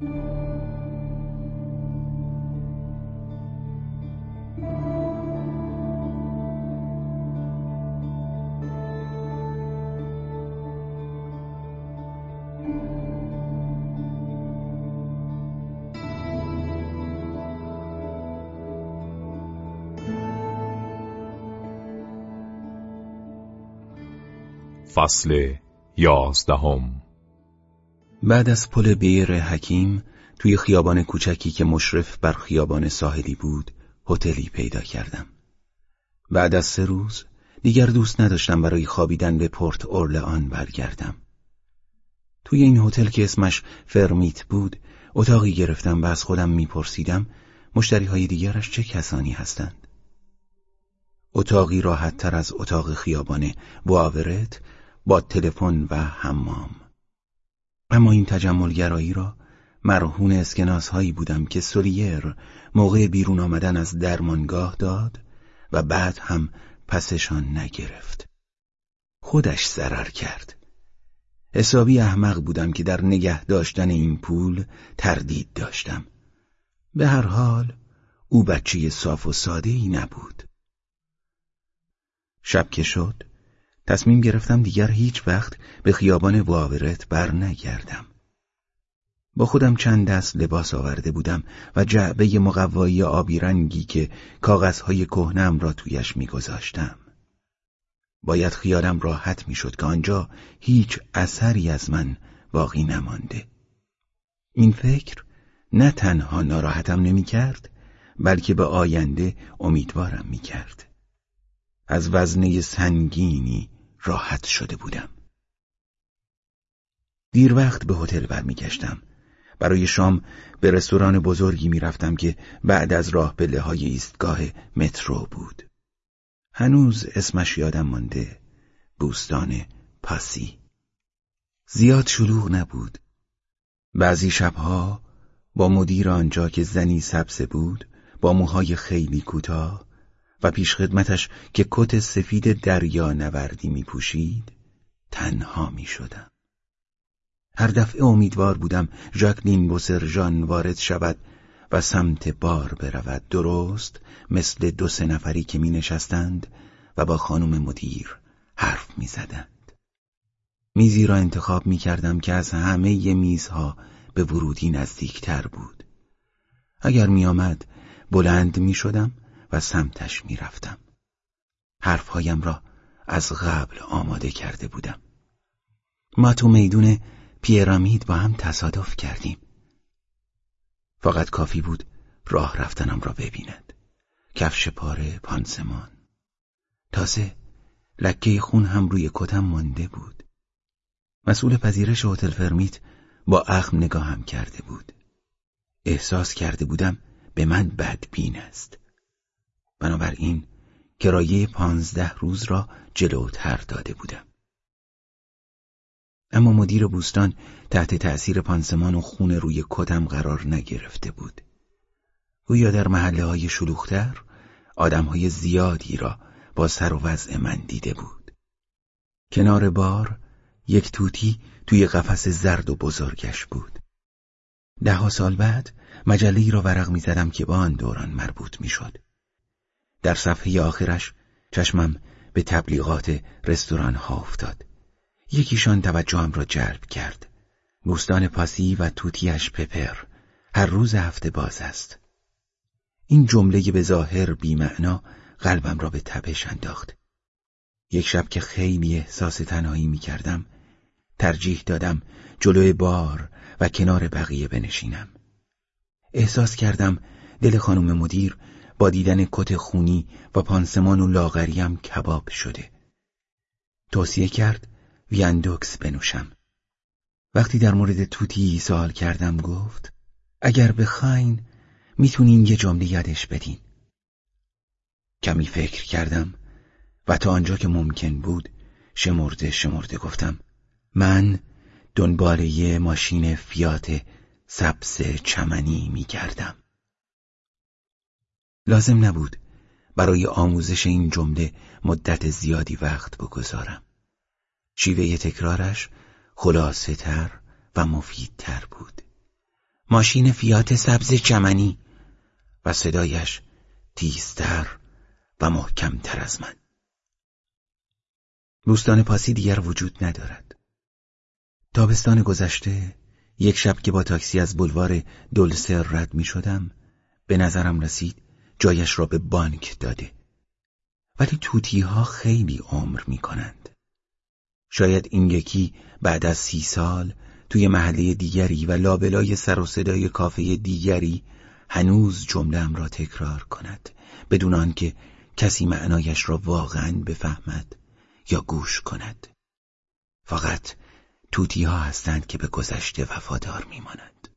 فصل یازدهم بعد از پل بیر حکیم توی خیابان کوچکی که مشرف بر خیابان ساحلی بود هتلی پیدا کردم. بعد از سه روز دیگر دوست نداشتم برای خوابیدن به پورت اورلئان برگردم. توی این هتل که اسمش فرمیت بود اتاقی گرفتم و از خودم میپرسیدم مشتری های دیگرش چه کسانی هستند؟ اتاقی راحت تر از اتاق خیابان بواورت با تلفن و حمام. اما این تجملگرایی را مرهون اسکناس هایی بودم که سولیر موقع بیرون آمدن از درمانگاه داد و بعد هم پسشان نگرفت. خودش ضرر کرد. حسابی احمق بودم که در نگه داشتن این پول تردید داشتم. به هر حال او بچه صاف و ساده ای نبود. شب که شد تصمیم گرفتم دیگر هیچ وقت به خیابان واورت بر نگردم. با خودم چند دست لباس آورده بودم و جعبه مقوایی آبی رنگی که کاغذهای کهنم را تویش میگذاشتم. باید خیالم راحت می‌شد که آنجا هیچ اثری از من باقی نمانده. این فکر نه تنها ناراحتم نمی‌کرد بلکه به آینده امیدوارم می‌کرد. از وزنه سنگینی راحت شده بودم. دیر وقت به هتل برمیگشتم. برای شام به رستوران بزرگی می‌رفتم که بعد از راه پله های ایستگاه مترو بود. هنوز اسمش یادم مانده. بوستان پاسی. زیاد شلوغ نبود. بعضی شبها با مدیر آنجا که زنی سبزه بود با موهای خیلی کوتاه و پیشخدمتش که کت سفید دریا نوردی می پوشید تنها می شدم. هر دفعه امیدوار بودم ژاکلین بوسرژان وارد شود و سمت بار برود درست مثل دو سه نفری که می نشستند و با خانم مدیر حرف می زدند. میزی را انتخاب می کردم که از همه میزها به ورودی نزدیکتر بود. اگر می آمد بلند می شدم و سمتش می‌رفتم. حرفهایم را از قبل آماده کرده بودم. ما تو میدون پیرامید با هم تصادف کردیم. فقط کافی بود راه رفتنم را ببیند. کفش پاره پانسمان. تازه لکه خون هم روی کتم مانده بود. مسئول پذیرش هتل فرمیت با اخم نگاهم کرده بود. احساس کرده بودم به من بدبین است. بنابراین کرایه پانزده روز را جلوتر داده بودم. اما مدیر بوستان تحت تأثیر پانسمان و خون روی کتم قرار نگرفته بود. گویا در محله های شلوختر آدم های زیادی را با سر و وضع من دیده بود. کنار بار یک توتی توی قفس زرد و بزرگش بود. ده سال بعد مجله را ورق می زدم که با آن دوران مربوط می شد. در صفحه آخرش چشمم به تبلیغات رستوران ها افتاد. یکیشان توجهم را جلب کرد. بوستان پاسی و توتیش پپر هر روز هفته باز است. این جمله به ظاهر بیمعنا قلبم را به تپش انداخت. یک شب که خیلی احساس تنهایی می کردم ترجیح دادم جلوی بار و کنار بقیه بنشینم. احساس کردم دل خانم مدیر با دیدن کت خونی و پانسمان و لاغریم کباب شده. توصیه کرد ویندوکس بنوشم. وقتی در مورد توتی سوال کردم گفت اگر بخواین می‌تونین یه جمله یادش بدین. کمی فکر کردم و تا آنجا که ممکن بود شمرده شمرده گفتم من دنبال یه ماشین فیات سبز چمنی میگردم. لازم نبود برای آموزش این جمله مدت زیادی وقت بگذارم. شیوه تکرارش خلاصه تر و مفیدتر بود. ماشین فیات سبز چمنی و صدایش تیزتر و محکمتر از من. بوستان پاسی دیگر وجود ندارد. تابستان گذشته یک شب که با تاکسی از بلوار دلسر رد می شدم به نظرم رسید جایش را به بانک داده. ولی توتی ها خیلی عمر می کنند. شاید این یکی بعد از سی سال توی محله دیگری و لابلای سر و صدای کافه دیگری هنوز جملهام را تکرار کند بدون آنکه کسی معنایش را واقعا بفهمد یا گوش کند. فقط توتی ها هستند که به گذشته وفادار میمانند.